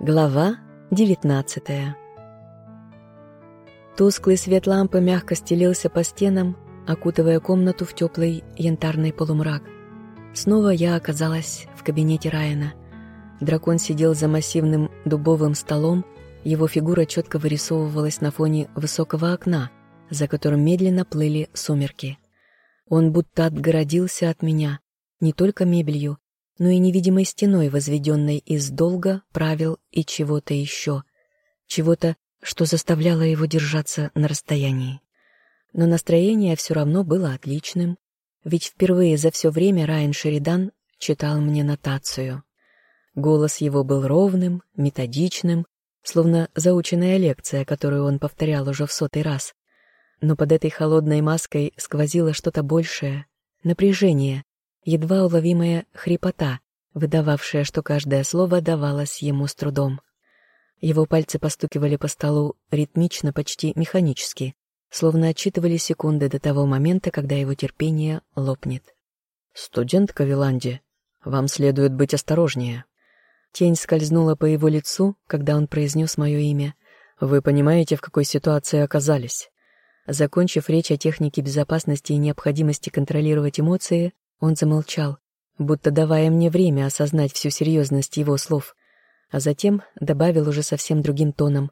Глава 19 Тусклый свет лампы мягко стелился по стенам, окутывая комнату в теплый янтарный полумрак. Снова я оказалась в кабинете Райана. Дракон сидел за массивным дубовым столом, его фигура четко вырисовывалась на фоне высокого окна, за которым медленно плыли сумерки. Он будто отгородился от меня, не только мебелью, но и невидимой стеной, возведенной из долга, правил и чего-то еще. Чего-то, что заставляло его держаться на расстоянии. Но настроение все равно было отличным, ведь впервые за все время Райан Шеридан читал мне нотацию. Голос его был ровным, методичным, словно заученная лекция, которую он повторял уже в сотый раз. Но под этой холодной маской сквозило что-то большее — напряжение, едва уловимая хрипота, выдававшая, что каждое слово давалось ему с трудом. Его пальцы постукивали по столу ритмично, почти механически, словно отчитывали секунды до того момента, когда его терпение лопнет. «Студентка Виланди, вам следует быть осторожнее». Тень скользнула по его лицу, когда он произнес мое имя. «Вы понимаете, в какой ситуации оказались?» Закончив речь о технике безопасности и необходимости контролировать эмоции, он замолчал, будто давая мне время осознать всю серьезность его слов, а затем добавил уже совсем другим тоном,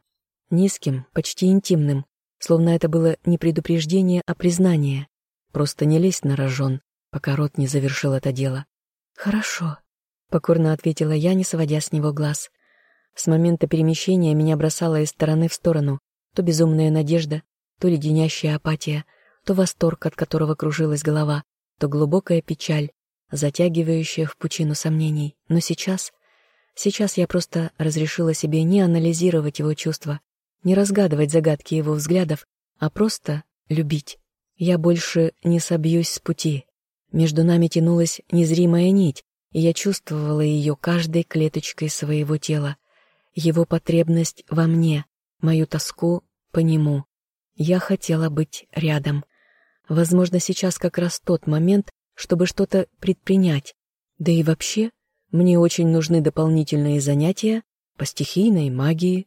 низким, почти интимным, словно это было не предупреждение, а признание. Просто не лезть на рожон, пока рот не завершил это дело. «Хорошо», — покорно ответила я, не сводя с него глаз. С момента перемещения меня бросало из стороны в сторону, то безумная надежда, то леденящая апатия, то восторг, от которого кружилась голова, то глубокая печаль, затягивающая в пучину сомнений. Но сейчас... Сейчас я просто разрешила себе не анализировать его чувства, не разгадывать загадки его взглядов, а просто любить. Я больше не собьюсь с пути. Между нами тянулась незримая нить, и я чувствовала ее каждой клеточкой своего тела. Его потребность во мне, мою тоску по нему. Я хотела быть рядом. Возможно, сейчас как раз тот момент, чтобы что-то предпринять. Да и вообще, мне очень нужны дополнительные занятия по стихийной магии.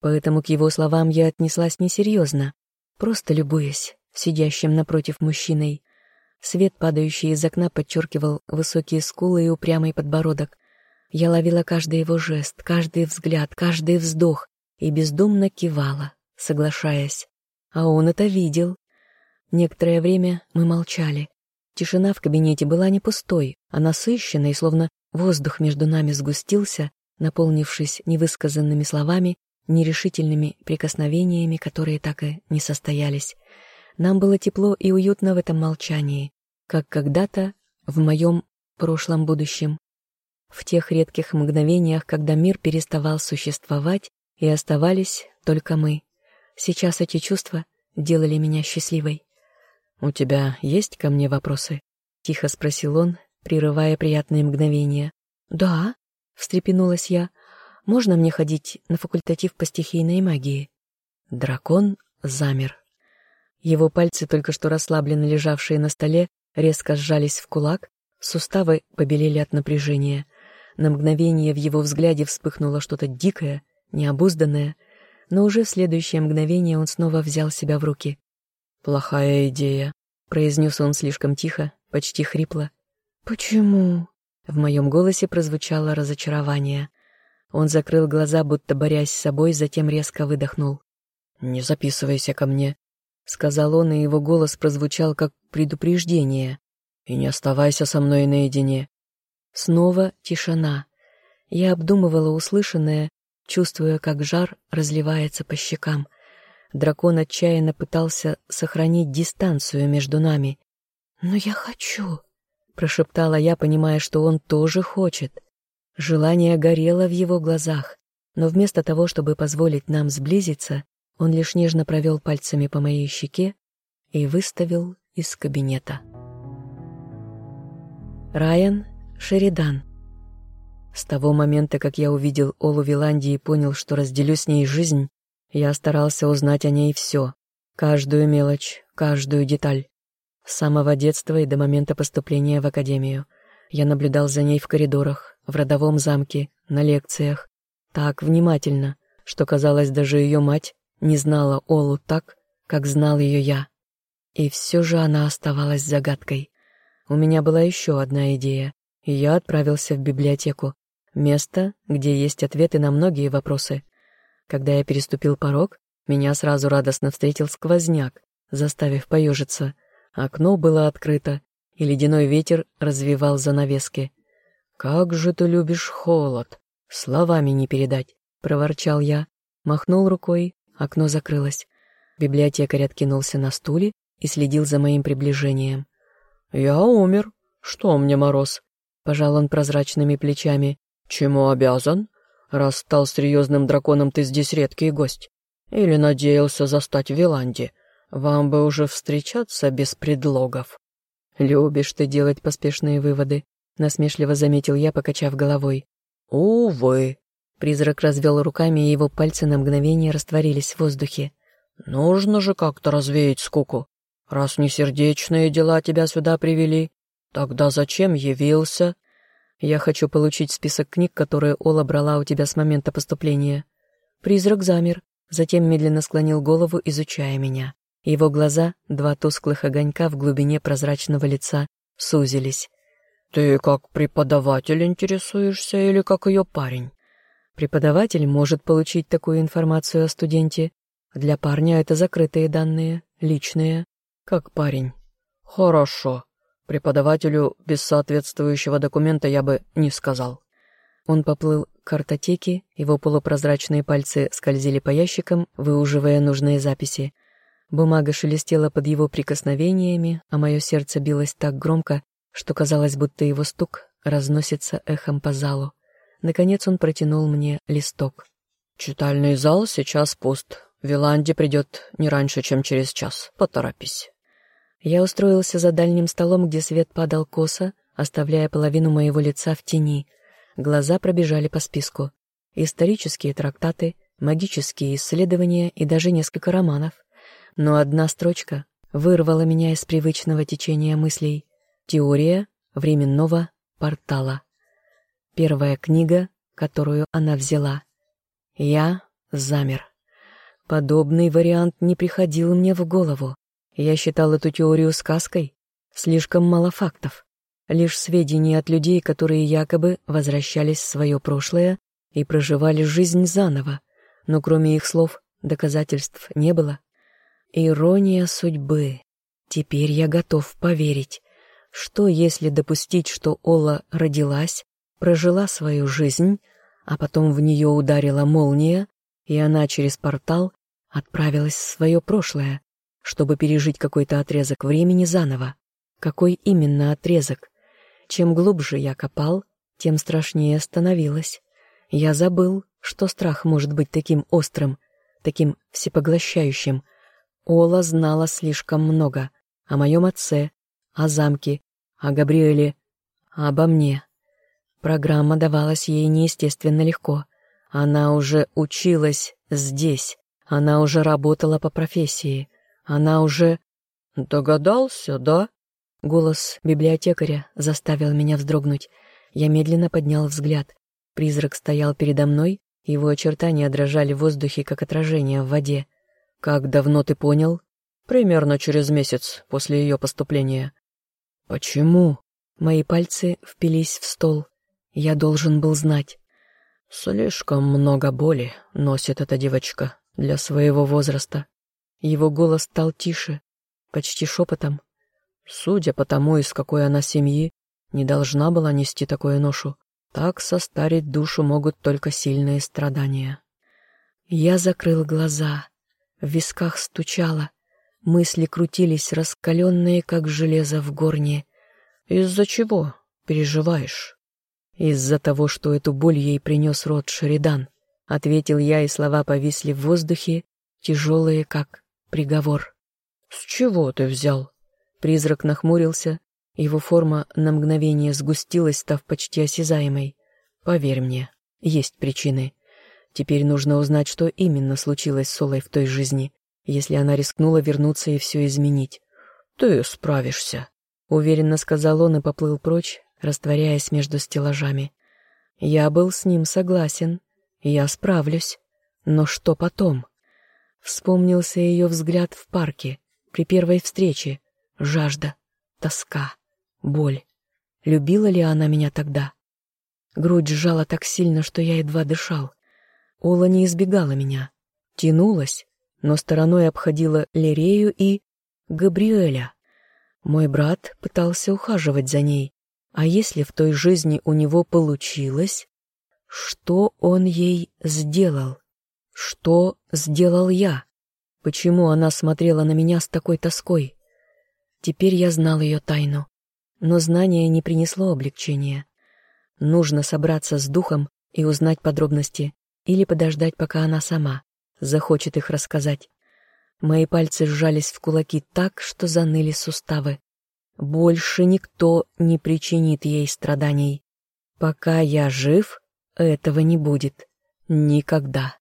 Поэтому к его словам я отнеслась несерьезно, просто любуясь сидящим напротив мужчиной. Свет, падающий из окна, подчеркивал высокие скулы и упрямый подбородок. Я ловила каждый его жест, каждый взгляд, каждый вздох и бездумно кивала, соглашаясь. А он это видел Некоторое время мы молчали. Тишина в кабинете была не пустой, а насыщенной, словно воздух между нами сгустился, наполнившись невысказанными словами, нерешительными прикосновениями, которые так и не состоялись. Нам было тепло и уютно в этом молчании, как когда-то в моем прошлом будущем. В тех редких мгновениях, когда мир переставал существовать, и оставались только мы. Сейчас эти чувства делали меня счастливой. «У тебя есть ко мне вопросы?» — тихо спросил он, прерывая приятные мгновения. «Да», — встрепенулась я. «Можно мне ходить на факультатив по стихийной магии?» Дракон замер. Его пальцы, только что расслабленно лежавшие на столе, резко сжались в кулак, суставы побелели от напряжения. На мгновение в его взгляде вспыхнуло что-то дикое, необузданное, но уже в следующее мгновение он снова взял себя в руки. «Плохая идея», — произнес он слишком тихо, почти хрипло. «Почему?» В моем голосе прозвучало разочарование. Он закрыл глаза, будто борясь с собой, затем резко выдохнул. «Не записывайся ко мне», — сказал он, и его голос прозвучал как предупреждение. «И не оставайся со мной наедине». Снова тишина. Я обдумывала услышанное, чувствуя, как жар разливается по щекам — Дракон отчаянно пытался сохранить дистанцию между нами. «Но я хочу», — прошептала я, понимая, что он тоже хочет. Желание горело в его глазах, но вместо того, чтобы позволить нам сблизиться, он лишь нежно провел пальцами по моей щеке и выставил из кабинета. Райан Шеридан С того момента, как я увидел Олу Виланди и понял, что разделю с ней жизнь, я старался узнать о ней все, каждую мелочь, каждую деталь. С самого детства и до момента поступления в академию. Я наблюдал за ней в коридорах, в родовом замке, на лекциях. так внимательно, что, казалось, даже ее мать не знала Олу так, как знал ее я. И все же она оставалась загадкой. У меня была еще одна идея, и я отправился в библиотеку, место, где есть ответы на многие вопросы. Когда я переступил порог, меня сразу радостно встретил сквозняк, заставив поежиться. Окно было открыто, и ледяной ветер развивал занавески. «Как же ты любишь холод! Словами не передать!» — проворчал я. Махнул рукой, окно закрылось. Библиотекарь откинулся на стуле и следил за моим приближением. «Я умер. Что мне мороз?» — пожал он прозрачными плечами. «Чему обязан? Раз стал серьезным драконом, ты здесь редкий гость. Или надеялся застать в Виланде? Вам бы уже встречаться без предлогов. Любишь ты делать поспешные выводы, насмешливо заметил я, покачав головой. Увы. Призрак развел руками, и его пальцы на мгновение растворились в воздухе. Нужно же как-то развеять скуку. Раз не сердечные дела тебя сюда привели, тогда зачем явился? Я хочу получить список книг, которые Ола брала у тебя с момента поступления. Призрак замер, затем медленно склонил голову, изучая меня. Его глаза, два тусклых огонька в глубине прозрачного лица, сузились. «Ты как преподаватель интересуешься или как ее парень?» Преподаватель может получить такую информацию о студенте. Для парня это закрытые данные, личные. Как парень. Хорошо. Преподавателю без соответствующего документа я бы не сказал. Он поплыл к картотеке, его полупрозрачные пальцы скользили по ящикам, выуживая нужные записи. Бумага шелестела под его прикосновениями, а мое сердце билось так громко, что казалось, будто его стук разносится эхом по залу. Наконец он протянул мне листок. «Читальный зал сейчас пуст. Виланди придет не раньше, чем через час. Поторопись». Я устроился за дальним столом, где свет падал косо, оставляя половину моего лица в тени — Глаза пробежали по списку. Исторические трактаты, магические исследования и даже несколько романов. Но одна строчка вырвала меня из привычного течения мыслей. Теория временного портала. Первая книга, которую она взяла. Я замер. Подобный вариант не приходил мне в голову. Я считал эту теорию сказкой. Слишком мало фактов лишь сведения от людей, которые якобы возвращались в свое прошлое и проживали жизнь заново, но кроме их слов доказательств не было. Ирония судьбы. Теперь я готов поверить. Что если допустить, что Ола родилась, прожила свою жизнь, а потом в нее ударила молния, и она через портал отправилась в свое прошлое, чтобы пережить какой-то отрезок времени заново? Какой именно отрезок? Чем глубже я копал, тем страшнее становилось. Я забыл, что страх может быть таким острым, таким всепоглощающим. Ола знала слишком много о моем отце, о замке, о Габриэле, обо мне. Программа давалась ей неестественно легко. Она уже училась здесь, она уже работала по профессии, она уже... «Догадался, да?» Голос библиотекаря заставил меня вздрогнуть. Я медленно поднял взгляд. Призрак стоял передо мной, его очертания дрожали в воздухе, как отражение в воде. «Как давно ты понял?» «Примерно через месяц после ее поступления». «Почему?» Мои пальцы впились в стол. Я должен был знать. «Слишком много боли носит эта девочка для своего возраста». Его голос стал тише, почти шепотом. Судя по тому, из какой она семьи, не должна была нести такую ношу. Так состарить душу могут только сильные страдания. Я закрыл глаза, в висках стучало, мысли крутились, раскаленные, как железо в горне. «Из-за чего переживаешь?» «Из-за того, что эту боль ей принес род Шеридан», — ответил я, и слова повисли в воздухе, тяжелые, как приговор. «С чего ты взял?» Призрак нахмурился, его форма на мгновение сгустилась, став почти осязаемой. «Поверь мне, есть причины. Теперь нужно узнать, что именно случилось с Солой в той жизни, если она рискнула вернуться и все изменить. Ты справишься», — уверенно сказал он и поплыл прочь, растворяясь между стеллажами. Я был с ним согласен. Я справлюсь. Но что потом? Вспомнился ее взгляд в парке, при первой встрече. Жажда, тоска, боль. Любила ли она меня тогда? Грудь сжала так сильно, что я едва дышал. Ола не избегала меня. Тянулась, но стороной обходила Лерею и Габриэля. Мой брат пытался ухаживать за ней, а если в той жизни у него получилось, что он ей сделал? Что сделал я? Почему она смотрела на меня с такой тоской? Теперь я знал ее тайну, но знание не принесло облегчения. Нужно собраться с духом и узнать подробности, или подождать, пока она сама захочет их рассказать. Мои пальцы сжались в кулаки так, что заныли суставы. Больше никто не причинит ей страданий. Пока я жив, этого не будет. Никогда.